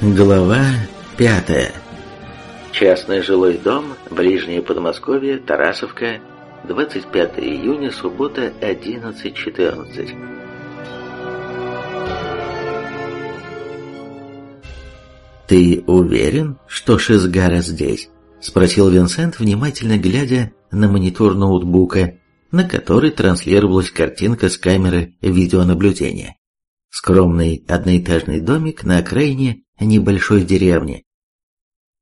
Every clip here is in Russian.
Глава пятая. Частный жилой дом, ближнее Подмосковье, Тарасовка, 25 июня, суббота, 11.14. «Ты уверен, что Шизгара здесь?» – спросил Винсент, внимательно глядя на монитор ноутбука, на который транслировалась картинка с камеры видеонаблюдения. Скромный одноэтажный домик на окраине небольшой деревни.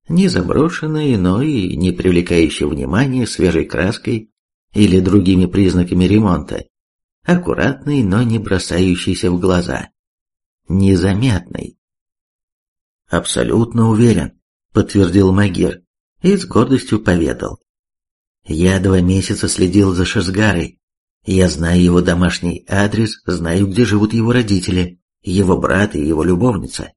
Не заброшенный, но и не привлекающий внимания свежей краской или другими признаками ремонта. Аккуратный, но не бросающийся в глаза. Незаметный. «Абсолютно уверен», — подтвердил Магир и с гордостью поведал. «Я два месяца следил за Шазгарой. Я знаю его домашний адрес, знаю, где живут его родители, его брат и его любовница.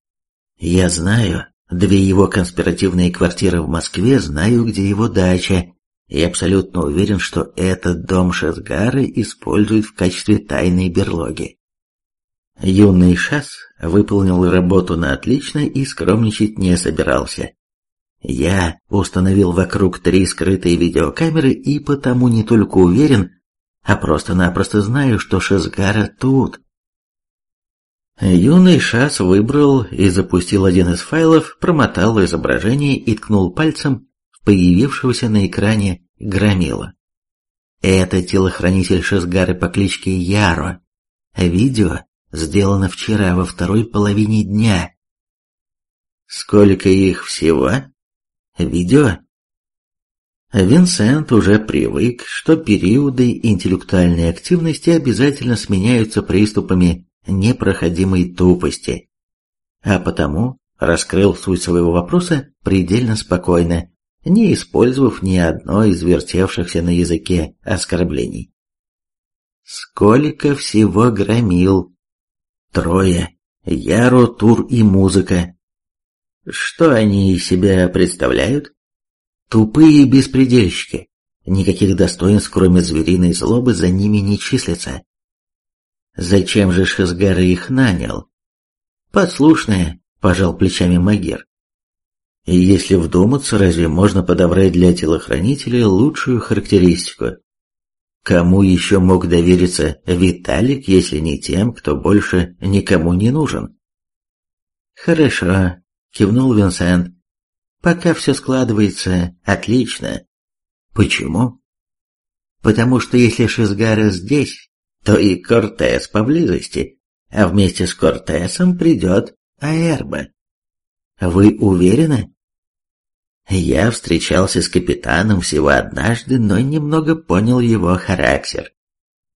Я знаю две его конспиративные квартиры в Москве, знаю, где его дача, и абсолютно уверен, что этот дом Шазгары используют в качестве тайной берлоги. Юный Шас выполнил работу на отлично и скромничать не собирался. Я установил вокруг три скрытые видеокамеры и потому не только уверен, а просто-напросто знаю, что Шазгара тут. Юный Шас выбрал и запустил один из файлов, промотал изображение и ткнул пальцем в появившегося на экране громила. Это телохранитель Шасгары по кличке Яро. Видео сделано вчера во второй половине дня. Сколько их всего? Видео? Винсент уже привык, что периоды интеллектуальной активности обязательно сменяются приступами непроходимой тупости. А потому раскрыл суть своего вопроса предельно спокойно, не использовав ни одной из вертевшихся на языке оскорблений. Сколько всего громил? Трое. Яро, Тур и Музыка. Что они из себя представляют? Тупые беспредельщики. Никаких достоинств, кроме звериной злобы, за ними не числится. Зачем же Шизгара их нанял? Подслушная, пожал плечами Магер. И если вдуматься, разве можно подобрать для телохранителя лучшую характеристику? Кому еще мог довериться Виталик, если не тем, кто больше никому не нужен? Хорошо, кивнул Винсент. Пока все складывается отлично. Почему? Потому что если Шизгара здесь, то и Кортес поблизости, а вместе с Кортесом придет Аэрба. Вы уверены? Я встречался с капитаном всего однажды, но немного понял его характер.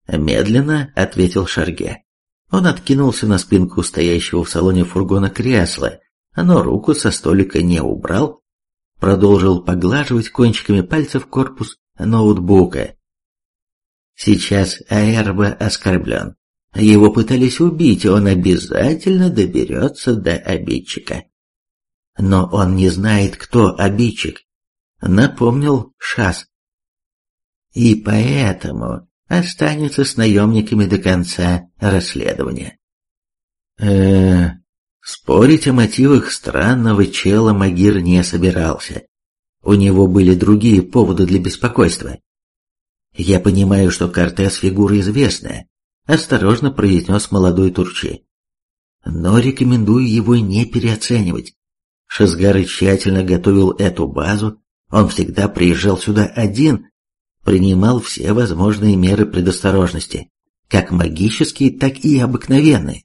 Медленно ответил Шарге. Он откинулся на спинку стоящего в салоне фургона кресла, но руку со столика не убрал, продолжил поглаживать кончиками пальцев корпус ноутбука. Сейчас Аэрба оскорблен. Его пытались убить, он обязательно доберется до обидчика. Но он не знает, кто обидчик, напомнил Шас. И поэтому останется с наемниками до конца расследования. э Спорить о мотивах странного чела Магир не собирался. У него были другие поводы для беспокойства. «Я понимаю, что Кортес фигура известная», — осторожно произнес молодой Турчи. «Но рекомендую его не переоценивать. Шазгары тщательно готовил эту базу, он всегда приезжал сюда один, принимал все возможные меры предосторожности, как магические, так и обыкновенные.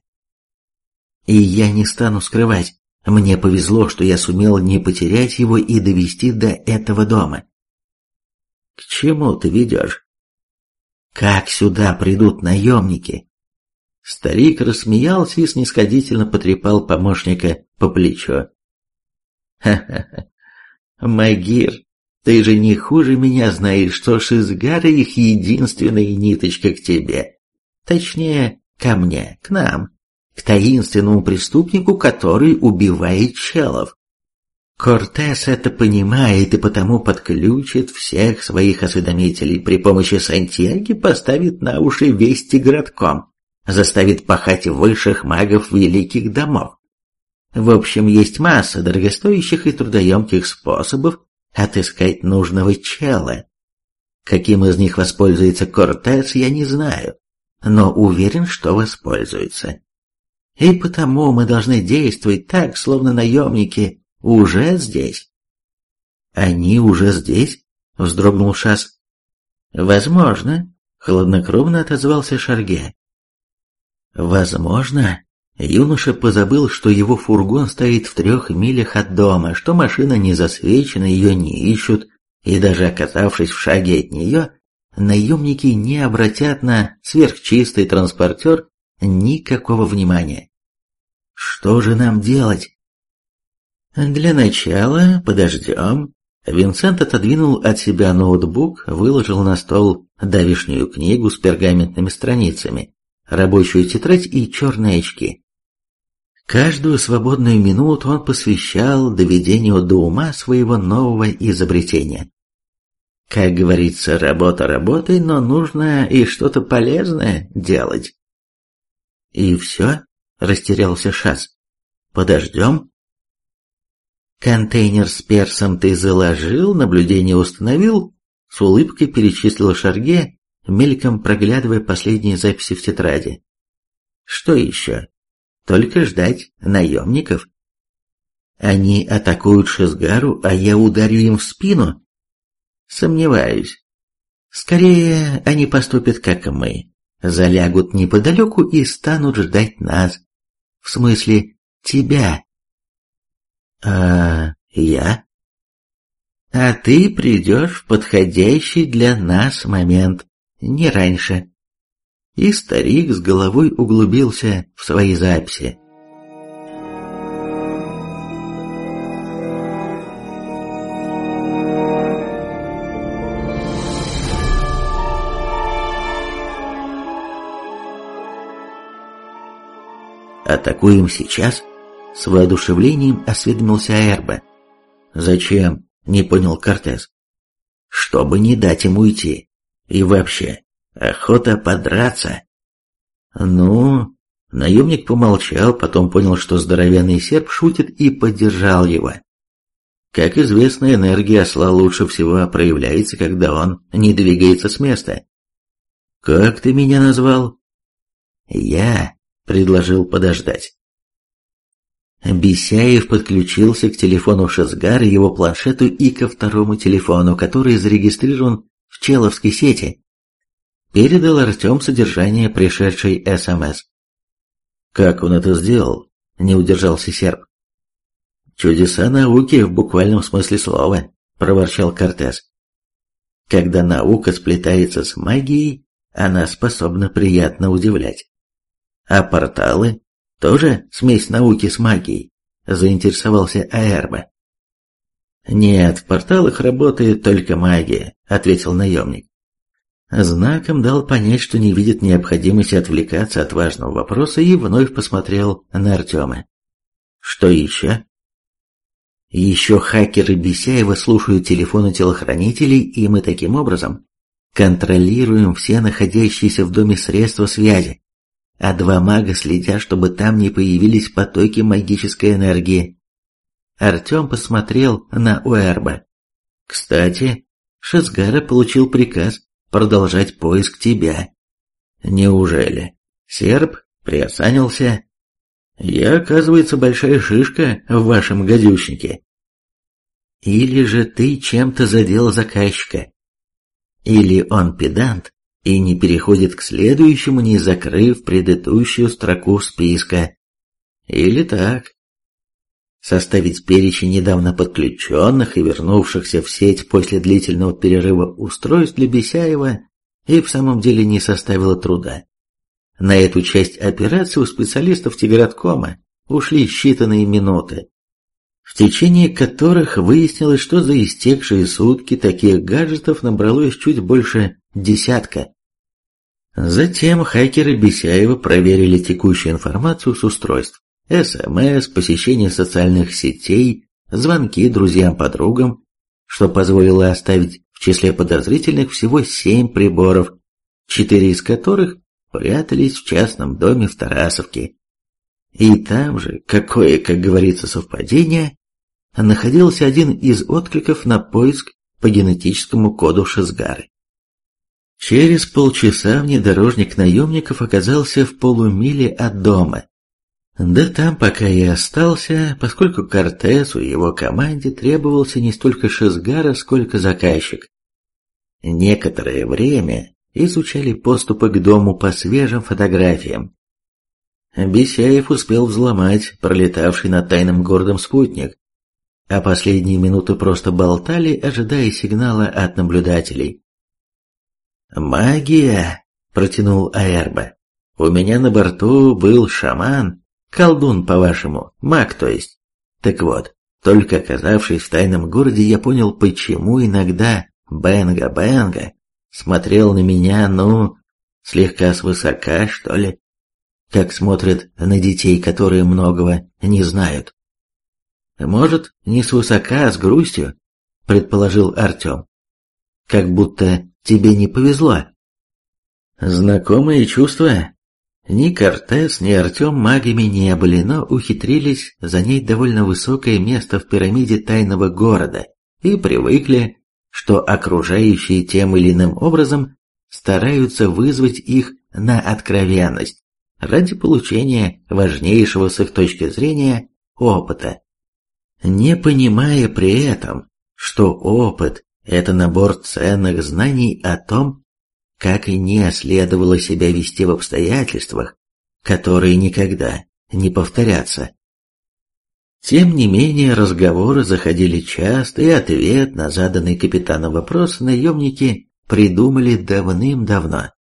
И я не стану скрывать, мне повезло, что я сумел не потерять его и довести до этого дома. К чему ты ведешь? Как сюда придут наемники? Старик рассмеялся и снисходительно потрепал помощника по плечу. Ха-ха-ха. Магир, ты же не хуже меня знаешь, что Шизгара их единственная ниточка к тебе. Точнее, Ко мне, к нам, к таинственному преступнику, который убивает челов. Кортес это понимает и потому подключит всех своих осведомителей при помощи Сантьяги поставит на уши весь Тигратком, заставит пахать высших магов великих домов. В общем, есть масса дорогостоящих и трудоемких способов отыскать нужного чела. Каким из них воспользуется Кортес, я не знаю, но уверен, что воспользуется. И потому мы должны действовать так, словно наемники уже здесь. Они уже здесь? Вздрогнул Шас. Возможно, хладнокровно отозвался Шарге. Возможно, юноша позабыл, что его фургон стоит в трех милях от дома, что машина не засвечена, ее не ищут, и даже оказавшись в шаге от нее, наемники не обратят на сверхчистый транспортер никакого внимания. Что же нам делать? Для начала подождем. Винсент отодвинул от себя ноутбук, выложил на стол давишнюю книгу с пергаментными страницами, рабочую тетрадь и черные очки. Каждую свободную минуту он посвящал доведению до ума своего нового изобретения. Как говорится, работа работой, но нужно и что-то полезное делать. И все, растерялся Шас. Подождем? Контейнер с персом ты заложил, наблюдение установил? С улыбкой перечислил Шарге, мельком проглядывая последние записи в тетради. Что еще? Только ждать наемников. Они атакуют Шизгару, а я ударю им в спину? Сомневаюсь. Скорее, они поступят, как мы. Залягут неподалеку и станут ждать нас. В смысле, тебя. А я? А ты придешь в подходящий для нас момент, не раньше. И старик с головой углубился в свои записи. «Атакуем сейчас?» С воодушевлением осведомился Эрбе. «Зачем?» — не понял Кортес. «Чтобы не дать ему уйти. И вообще, охота подраться». «Ну...» Наемник помолчал, потом понял, что здоровенный серп шутит и поддержал его. Как известно, энергия осла лучше всего проявляется, когда он не двигается с места. «Как ты меня назвал?» «Я предложил подождать. Бесяев подключился к телефону Шазгара, его планшету и ко второму телефону, который зарегистрирован в Человской сети. Передал Артем содержание пришедшей СМС. «Как он это сделал?» – не удержался серб. «Чудеса науки в буквальном смысле слова», – проворчал Кортес. «Когда наука сплетается с магией, она способна приятно удивлять». А порталы? Тоже смесь науки с магией? Заинтересовался Аэрба. «Нет, в порталах работает только магия», — ответил наемник. Знаком дал понять, что не видит необходимости отвлекаться от важного вопроса и вновь посмотрел на Артема. «Что еще?» «Еще хакеры Бесяева слушают телефоны телохранителей, и мы таким образом контролируем все находящиеся в доме средства связи а два мага следят, чтобы там не появились потоки магической энергии. Артем посмотрел на Уэрба. «Кстати, Шазгара получил приказ продолжать поиск тебя». «Неужели?» Серб приосанился. «Я, оказывается, большая шишка в вашем гадючнике». «Или же ты чем-то задел заказчика?» «Или он педант, и не переходит к следующему, не закрыв предыдущую строку списка. Или так. Составить перечень недавно подключенных и вернувшихся в сеть после длительного перерыва устройств для Бесяева и в самом деле не составило труда. На эту часть операции у специалистов Тиграткома ушли считанные минуты, в течение которых выяснилось, что за истекшие сутки таких гаджетов набралось чуть больше десятка. Затем хакеры Бесяева проверили текущую информацию с устройств. СМС, посещение социальных сетей, звонки друзьям-подругам, что позволило оставить в числе подозрительных всего семь приборов, четыре из которых прятались в частном доме в Тарасовке. И там же, какое, как говорится, совпадение, находился один из откликов на поиск по генетическому коду Шизгары. Через полчаса внедорожник наемников оказался в полумиле от дома. Да там пока и остался, поскольку Кортесу и его команде требовался не столько Шизгара, сколько заказчик. Некоторое время изучали поступы к дому по свежим фотографиям. Бесяев успел взломать пролетавший над тайным городом спутник, а последние минуты просто болтали, ожидая сигнала от наблюдателей. «Магия!» — протянул Аэрба. «У меня на борту был шаман, колдун, по-вашему, маг, то есть. Так вот, только оказавшись в тайном городе, я понял, почему иногда Бенга-Бенга смотрел на меня, ну, слегка свысока, что ли, как смотрят на детей, которые многого не знают. Может, не свысока, а с грустью, предположил Артем. Как будто тебе не повезло. Знакомые чувства? Ни Кортес, ни Артем магами не были, но ухитрились занять довольно высокое место в пирамиде тайного города и привыкли, что окружающие тем или иным образом стараются вызвать их на откровенность ради получения важнейшего с их точки зрения опыта. Не понимая при этом, что опыт это набор ценных знаний о том, как и не следовало себя вести в обстоятельствах, которые никогда не повторятся. Тем не менее, разговоры заходили часто, и ответ на заданный капитаном вопрос наемники придумали давным-давно.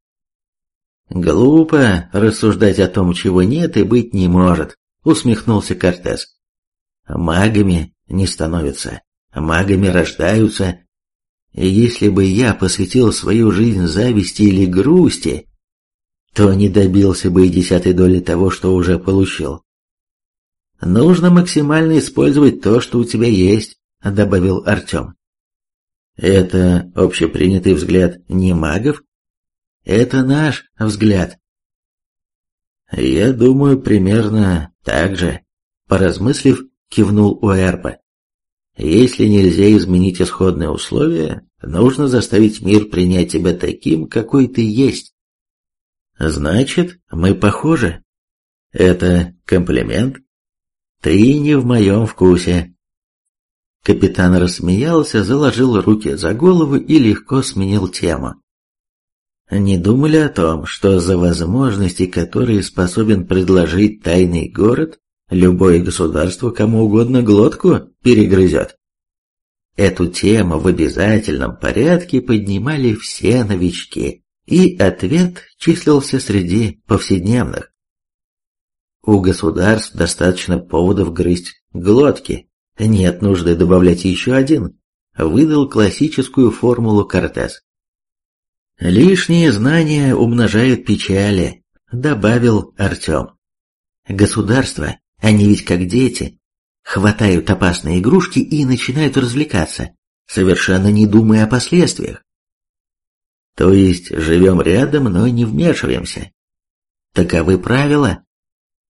«Глупо рассуждать о том, чего нет и быть не может», — усмехнулся Кортес. «Магами не становятся, магами рождаются если бы я посвятил свою жизнь зависти или грусти, то не добился бы и десятой доли того, что уже получил. «Нужно максимально использовать то, что у тебя есть», — добавил Артем. «Это общепринятый взгляд не магов? Это наш взгляд». «Я думаю, примерно так же», — поразмыслив, кивнул Уэрпа. Если нельзя изменить исходные условия, нужно заставить мир принять тебя таким, какой ты есть. Значит, мы похожи. Это комплимент? Ты не в моем вкусе. Капитан рассмеялся, заложил руки за голову и легко сменил тему. Не думали о том, что за возможности, которые способен предложить тайный город, Любое государство кому угодно глотку перегрызет. Эту тему в обязательном порядке поднимали все новички, и ответ числился среди повседневных. У государств достаточно поводов грызть глотки, нет нужды добавлять еще один, выдал классическую формулу Кортес. «Лишние знания умножают печали», — добавил Артем. Государство они ведь как дети. Хватают опасные игрушки и начинают развлекаться, совершенно не думая о последствиях. То есть живем рядом, но не вмешиваемся. Таковы правила.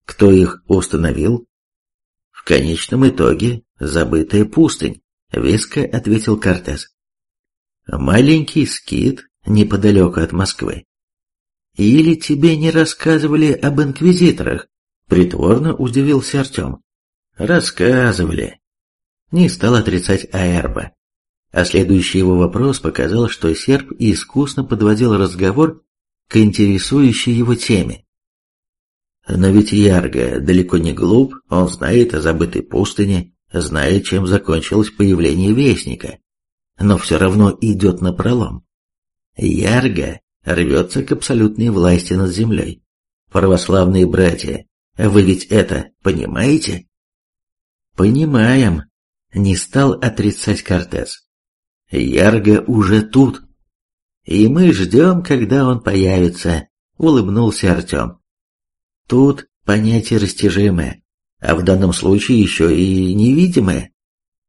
Кто их установил? В конечном итоге забытая пустынь, веско ответил Кортес. Маленький скит неподалеку от Москвы. Или тебе не рассказывали об инквизиторах? Притворно удивился Артем. Рассказывали. Не стал отрицать Аэрба. А следующий его вопрос показал, что серб искусно подводил разговор к интересующей его теме. Но ведь Ярго далеко не глуп, он знает о забытой пустыне, знает, чем закончилось появление Вестника, но все равно идет на пролом. Ярго рвется к абсолютной власти над землей. Православные братья вы ведь это понимаете? Понимаем, не стал отрицать Кортес. Ярго уже тут. и мы ждем, когда он появится», — улыбнулся Артем. «Тут понятие растяжимое, а в данном случае еще и невидимое.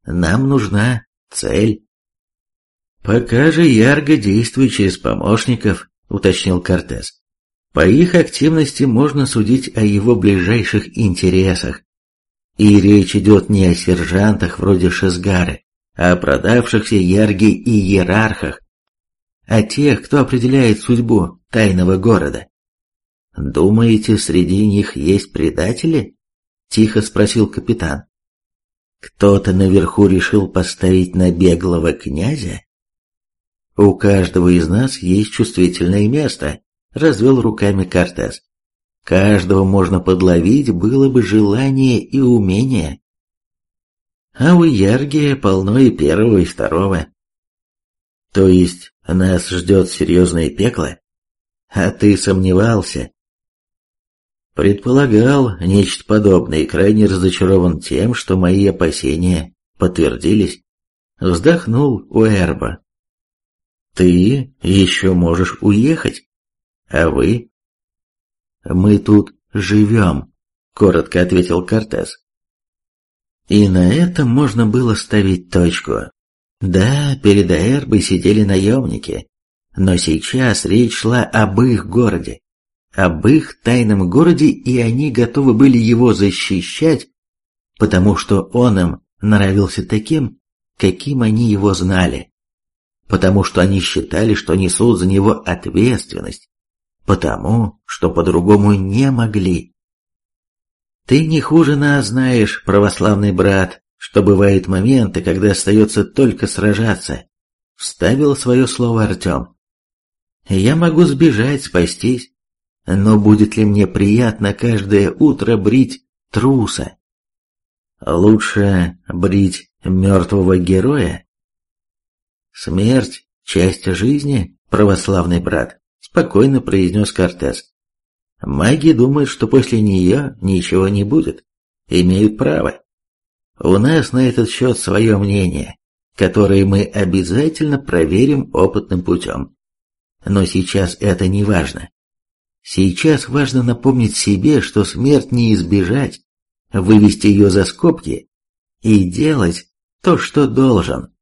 Нам нужна цель». «Пока же Ярго действует через помощников», — уточнил Кортес. «По их активности можно судить о его ближайших интересах. И речь идет не о сержантах вроде Шезгары, а о продавшихся Ярге и иерархах, о тех, кто определяет судьбу тайного города. «Думаете, среди них есть предатели?» — тихо спросил капитан. «Кто-то наверху решил поставить на беглого князя?» «У каждого из нас есть чувствительное место», — развел руками Кортес. «Каждого можно подловить, было бы желание и умение». А у Яргия полно и первого, и второго. То есть нас ждет серьезное пекло? А ты сомневался? Предполагал нечто подобное и крайне разочарован тем, что мои опасения подтвердились. Вздохнул Уэрба. Ты еще можешь уехать, а вы? Мы тут живем, коротко ответил Кортес. И на этом можно было ставить точку. Да, перед Аэрбой сидели наемники, но сейчас речь шла об их городе, об их тайном городе, и они готовы были его защищать, потому что он им нравился таким, каким они его знали, потому что они считали, что несут за него ответственность, потому что по-другому не могли. Ты не хуже нас знаешь, православный брат, что бывают моменты, когда остается только сражаться. Вставил свое слово Артем. Я могу сбежать, спастись, но будет ли мне приятно каждое утро брить труса? Лучше брить мертвого героя? Смерть — часть жизни, православный брат, спокойно произнес Кортес. Маги думают, что после нее ничего не будет. Имеют право. У нас на этот счет свое мнение, которое мы обязательно проверим опытным путем. Но сейчас это не важно. Сейчас важно напомнить себе, что смерть не избежать, вывести ее за скобки и делать то, что должен.